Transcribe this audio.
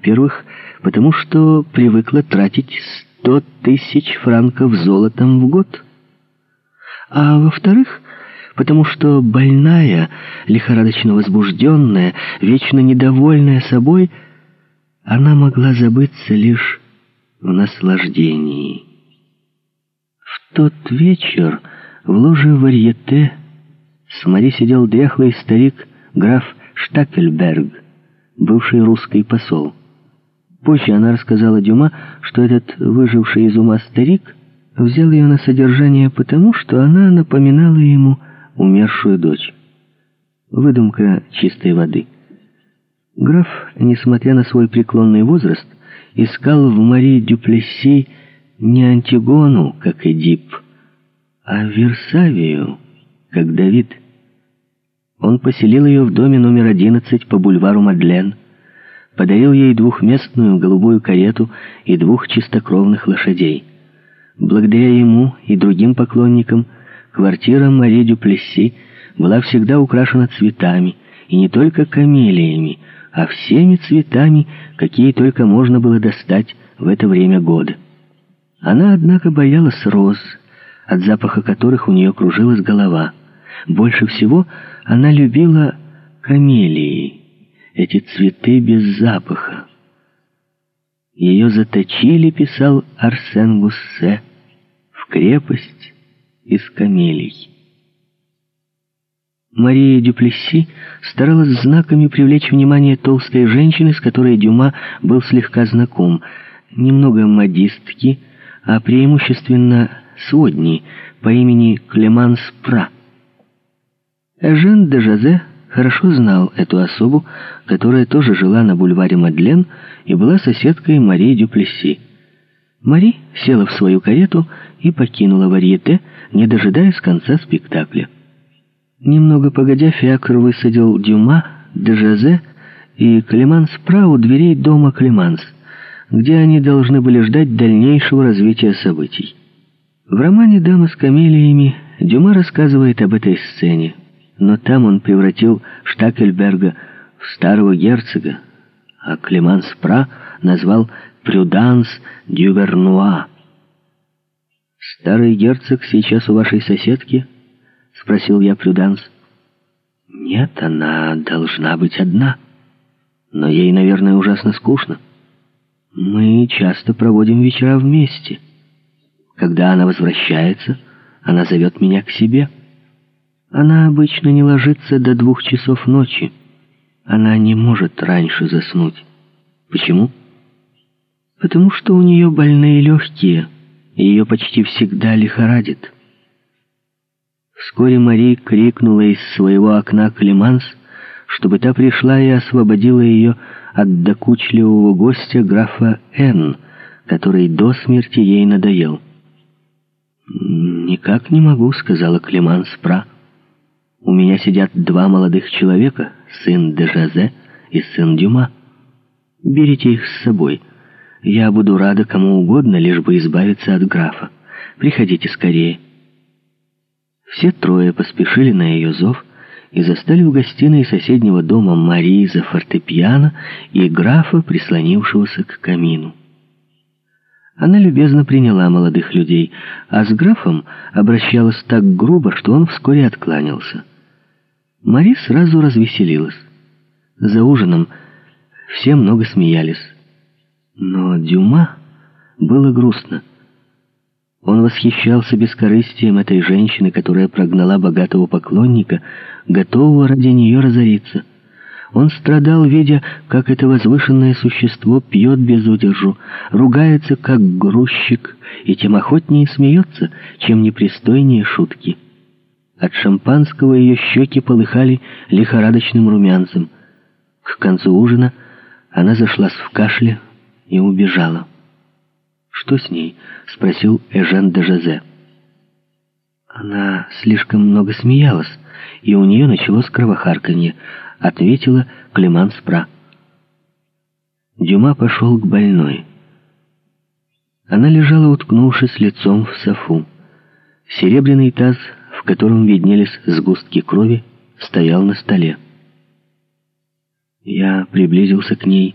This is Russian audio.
Во-первых, потому что привыкла тратить сто тысяч франков золотом в год. А во-вторых, потому что больная, лихорадочно возбужденная, вечно недовольная собой, она могла забыться лишь в наслаждении. В тот вечер в ложе варьете с Мари сидел дряхлый старик граф Штакельберг, бывший русский посол. Позже она рассказала Дюма, что этот выживший из ума старик взял ее на содержание потому, что она напоминала ему умершую дочь. Выдумка чистой воды. Граф, несмотря на свой преклонный возраст, искал в Мари Дюплесси не Антигону, как Эдип, а Версавию, как Давид. Он поселил ее в доме номер 11 по бульвару Мадлен, подарил ей двухместную голубую карету и двух чистокровных лошадей. Благодаря ему и другим поклонникам квартира Мари Дюплесси была всегда украшена цветами, и не только камелиями, а всеми цветами, какие только можно было достать в это время года. Она, однако, боялась роз, от запаха которых у нее кружилась голова. Больше всего она любила камелии, эти цветы без запаха. Ее заточили, писал Арсен Гуссе, в крепость из камелий. Мария Дюплесси старалась знаками привлечь внимание толстой женщины, с которой Дюма был слегка знаком, немного модистки, а преимущественно сводни по имени Клеманс Пра. Эжен де Жазе хорошо знал эту особу, которая тоже жила на бульваре Мадлен и была соседкой Марии Дюплесси. Мари села в свою карету и покинула варьете, не дожидаясь конца спектакля. Немного погодя, Фиакр высадил Дюма, Дежазе и Клеманс Пра у дверей дома Клеманс, где они должны были ждать дальнейшего развития событий. В романе «Дама с камелиями» Дюма рассказывает об этой сцене, но там он превратил Штакельберга в старого герцога, а Клеманс Пра назвал «Прюданс Дювернуа». «Старый герцог сейчас у вашей соседки?» — спросил я Прюданс. «Нет, она должна быть одна. Но ей, наверное, ужасно скучно. Мы часто проводим вечера вместе. Когда она возвращается, она зовет меня к себе. Она обычно не ложится до двух часов ночи. Она не может раньше заснуть. Почему? Потому что у нее больные легкие, и ее почти всегда лихорадит». Вскоре Мари крикнула из своего окна Клеманс, чтобы та пришла и освободила ее от докучливого гостя графа Н, который до смерти ей надоел. «Никак не могу», — сказала Клеманс Пра. «У меня сидят два молодых человека, сын Дежазе и сын Дюма. Берите их с собой. Я буду рада кому угодно, лишь бы избавиться от графа. Приходите скорее». Все трое поспешили на ее зов и застали в гостиной соседнего дома Марии за фортепиано и графа, прислонившегося к камину. Она любезно приняла молодых людей, а с графом обращалась так грубо, что он вскоре откланялся. Мари сразу развеселилась. За ужином все много смеялись. Но Дюма было грустно. Он восхищался бескорыстием этой женщины, которая прогнала богатого поклонника, готового ради нее разориться. Он страдал, видя, как это возвышенное существо пьет без удержу, ругается, как грузчик, и тем охотнее смеется, чем непристойнее шутки. От шампанского ее щеки полыхали лихорадочным румянцем. К концу ужина она зашлась в кашле и убежала. «Что с ней?» — спросил Эжен де Жозе. «Она слишком много смеялась, и у нее началось кровохарканье», — ответила Клеманс Пра. Дюма пошел к больной. Она лежала, уткнувшись лицом в софу. Серебряный таз, котором виднелись сгустки крови, стоял на столе. Я приблизился к ней